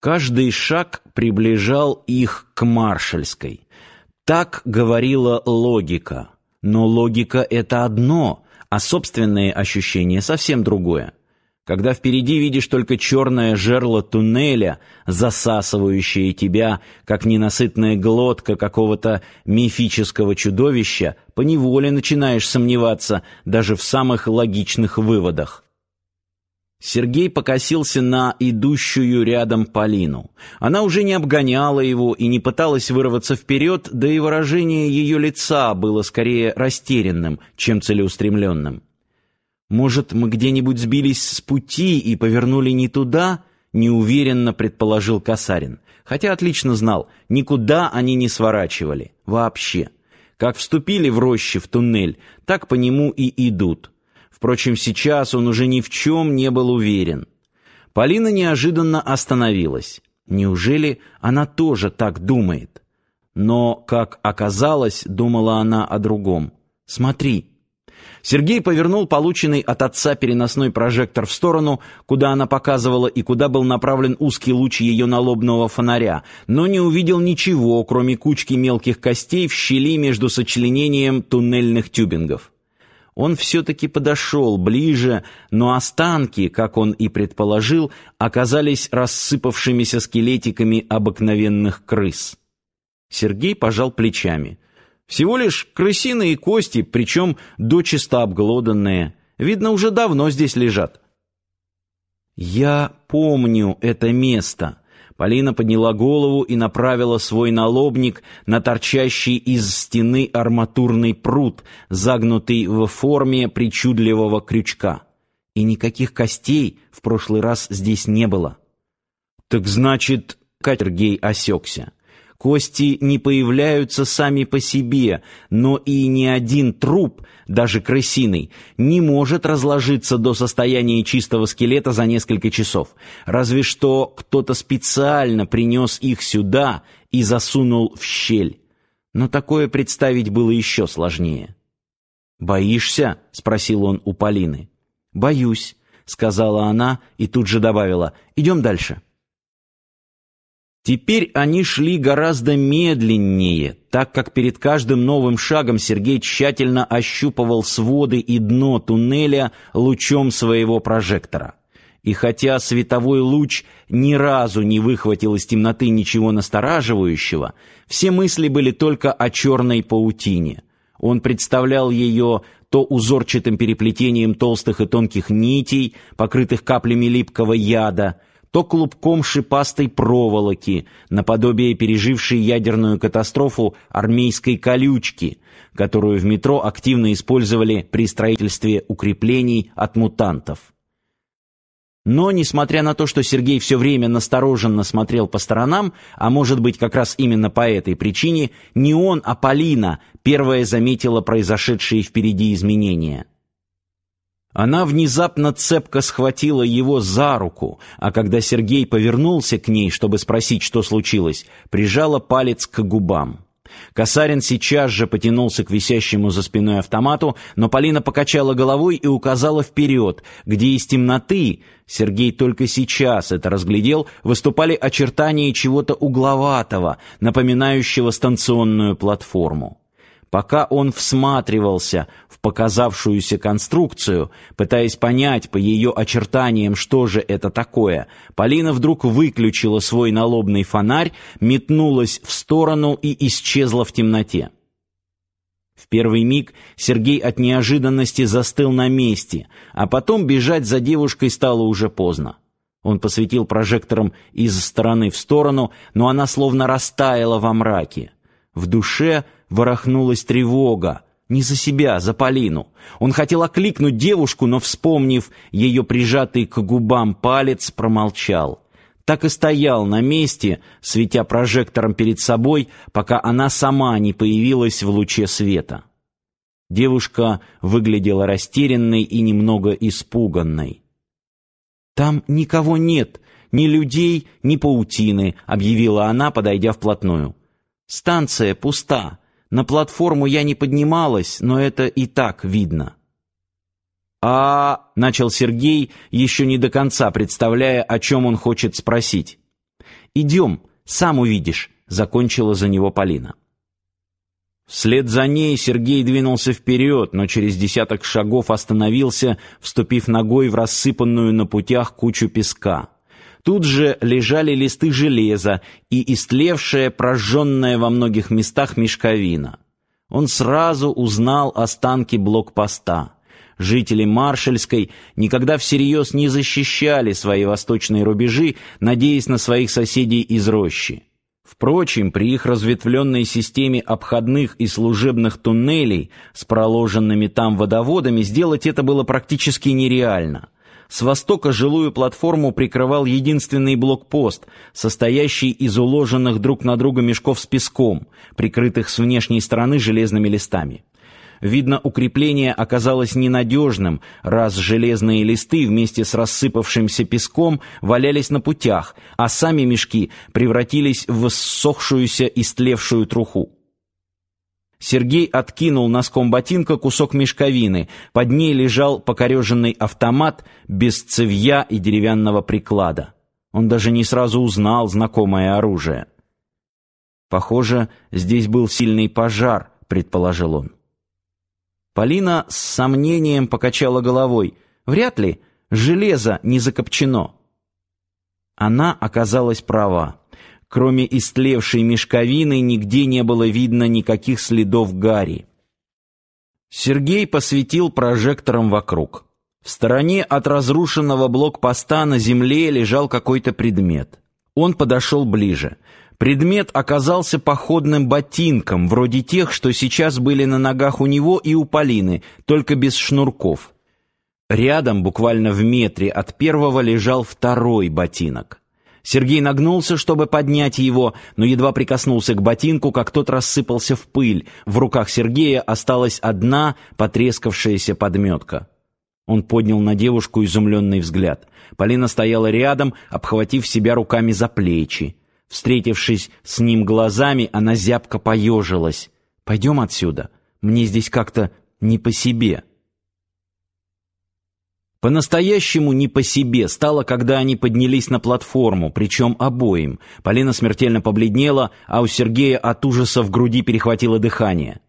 Каждый шаг приближал их к Маршальской. Так говорила логика. Но логика — это одно, а собственные ощущения — совсем другое. Когда впереди видишь только черное жерло туннеля, засасывающее тебя, как ненасытная глотка какого-то мифического чудовища, поневоле начинаешь сомневаться даже в самых логичных выводах. Сергей покосился на идущую рядом Полину. Она уже не обгоняла его и не пыталась вырваться вперед, да и выражение ее лица было скорее растерянным, чем целеустремленным. «Может, мы где-нибудь сбились с пути и повернули не туда?» — неуверенно предположил Касарин. Хотя отлично знал, никуда они не сворачивали. Вообще. Как вступили в рощи в туннель, так по нему и идут. Впрочем, сейчас он уже ни в чем не был уверен. Полина неожиданно остановилась. Неужели она тоже так думает? Но, как оказалось, думала она о другом. «Смотри». Сергей повернул полученный от отца переносной прожектор в сторону, куда она показывала и куда был направлен узкий луч ее налобного фонаря, но не увидел ничего, кроме кучки мелких костей в щели между сочленением туннельных тюбингов. Он все-таки подошел ближе, но останки, как он и предположил, оказались рассыпавшимися скелетиками обыкновенных крыс. Сергей пожал плечами. Всего лишь крысиные кости, причем дочисто обглоданные. Видно, уже давно здесь лежат. «Я помню это место», Полина подняла голову и направила свой налобник на торчащий из стены арматурный прут, загнутый в форме причудливого крючка. И никаких костей в прошлый раз здесь не было. «Так значит...» — Катергей осекся. Кости не появляются сами по себе, но и ни один труп, даже крысиный, не может разложиться до состояния чистого скелета за несколько часов. Разве что кто-то специально принес их сюда и засунул в щель. Но такое представить было еще сложнее. «Боишься?» — спросил он у Полины. «Боюсь», — сказала она и тут же добавила. «Идем дальше». Теперь они шли гораздо медленнее, так как перед каждым новым шагом Сергей тщательно ощупывал своды и дно туннеля лучом своего прожектора. И хотя световой луч ни разу не выхватил из темноты ничего настораживающего, все мысли были только о черной паутине. Он представлял ее то узорчатым переплетением толстых и тонких нитей, покрытых каплями липкого яда, то клубком шипастой проволоки, наподобие пережившей ядерную катастрофу армейской колючки, которую в метро активно использовали при строительстве укреплений от мутантов. Но, несмотря на то, что Сергей все время настороженно смотрел по сторонам, а может быть как раз именно по этой причине, не он, а Полина первая заметила произошедшие впереди изменения. Она внезапно цепко схватила его за руку, а когда Сергей повернулся к ней, чтобы спросить, что случилось, прижала палец к губам. Касарин сейчас же потянулся к висящему за спиной автомату, но Полина покачала головой и указала вперед, где из темноты, Сергей только сейчас это разглядел, выступали очертания чего-то угловатого, напоминающего станционную платформу. Пока он всматривался в показавшуюся конструкцию, пытаясь понять по ее очертаниям, что же это такое, Полина вдруг выключила свой налобный фонарь, метнулась в сторону и исчезла в темноте. В первый миг Сергей от неожиданности застыл на месте, а потом бежать за девушкой стало уже поздно. Он посветил прожектором из стороны в сторону, но она словно растаяла во мраке. В душе ворохнулась тревога. Не за себя, за Полину. Он хотел окликнуть девушку, но, вспомнив ее прижатый к губам палец, промолчал. Так и стоял на месте, светя прожектором перед собой, пока она сама не появилась в луче света. Девушка выглядела растерянной и немного испуганной. «Там никого нет, ни людей, ни паутины», — объявила она, подойдя вплотную. Станция пуста. На платформу я не поднималась, но это и так видно. А, начал Сергей, еще не до конца представляя, о чем он хочет спросить. Идем, сам увидишь, закончила за него Полина. Вслед за ней Сергей двинулся вперед, но через десяток шагов остановился, вступив ногой в рассыпанную на путях кучу песка. Тут же лежали листы железа и истлевшая, прожженная во многих местах мешковина. Он сразу узнал останки блокпоста. Жители Маршальской никогда всерьез не защищали свои восточные рубежи, надеясь на своих соседей из рощи. Впрочем, при их разветвленной системе обходных и служебных туннелей с проложенными там водоводами сделать это было практически нереально. С востока жилую платформу прикрывал единственный блокпост, состоящий из уложенных друг на друга мешков с песком, прикрытых с внешней стороны железными листами. Видно, укрепление оказалось ненадежным, раз железные листы вместе с рассыпавшимся песком валялись на путях, а сами мешки превратились в ссохшуюся и стлевшую труху. Сергей откинул носком ботинка кусок мешковины. Под ней лежал покореженный автомат без цевья и деревянного приклада. Он даже не сразу узнал знакомое оружие. Похоже, здесь был сильный пожар, предположил он. Полина с сомнением покачала головой. Вряд ли, железо не закопчено. Она оказалась права. Кроме истлевшей мешковины нигде не было видно никаких следов гари. Сергей посветил прожектором вокруг. В стороне от разрушенного блокпоста на земле лежал какой-то предмет. Он подошел ближе. Предмет оказался походным ботинком, вроде тех, что сейчас были на ногах у него и у Полины, только без шнурков. Рядом, буквально в метре от первого, лежал второй ботинок. Сергей нагнулся, чтобы поднять его, но едва прикоснулся к ботинку, как тот рассыпался в пыль. В руках Сергея осталась одна потрескавшаяся подметка. Он поднял на девушку изумленный взгляд. Полина стояла рядом, обхватив себя руками за плечи. Встретившись с ним глазами, она зябко поежилась. «Пойдем отсюда. Мне здесь как-то не по себе». По-настоящему не по себе стало, когда они поднялись на платформу, причем обоим. Полина смертельно побледнела, а у Сергея от ужаса в груди перехватило дыхание.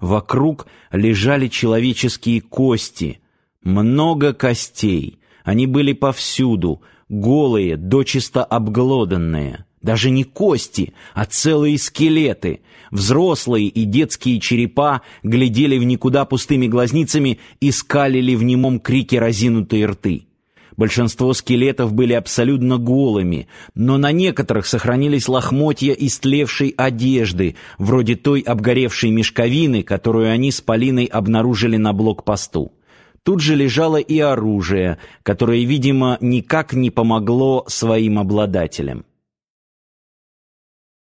Вокруг лежали человеческие кости, много костей. Они были повсюду, голые, дочисто обглоданные. Даже не кости, а целые скелеты. Взрослые и детские черепа глядели в никуда пустыми глазницами и скалили в немом крике разинутые рты. Большинство скелетов были абсолютно голыми, но на некоторых сохранились лохмотья истлевшей одежды, вроде той обгоревшей мешковины, которую они с Полиной обнаружили на блокпосту. Тут же лежало и оружие, которое, видимо, никак не помогло своим обладателям.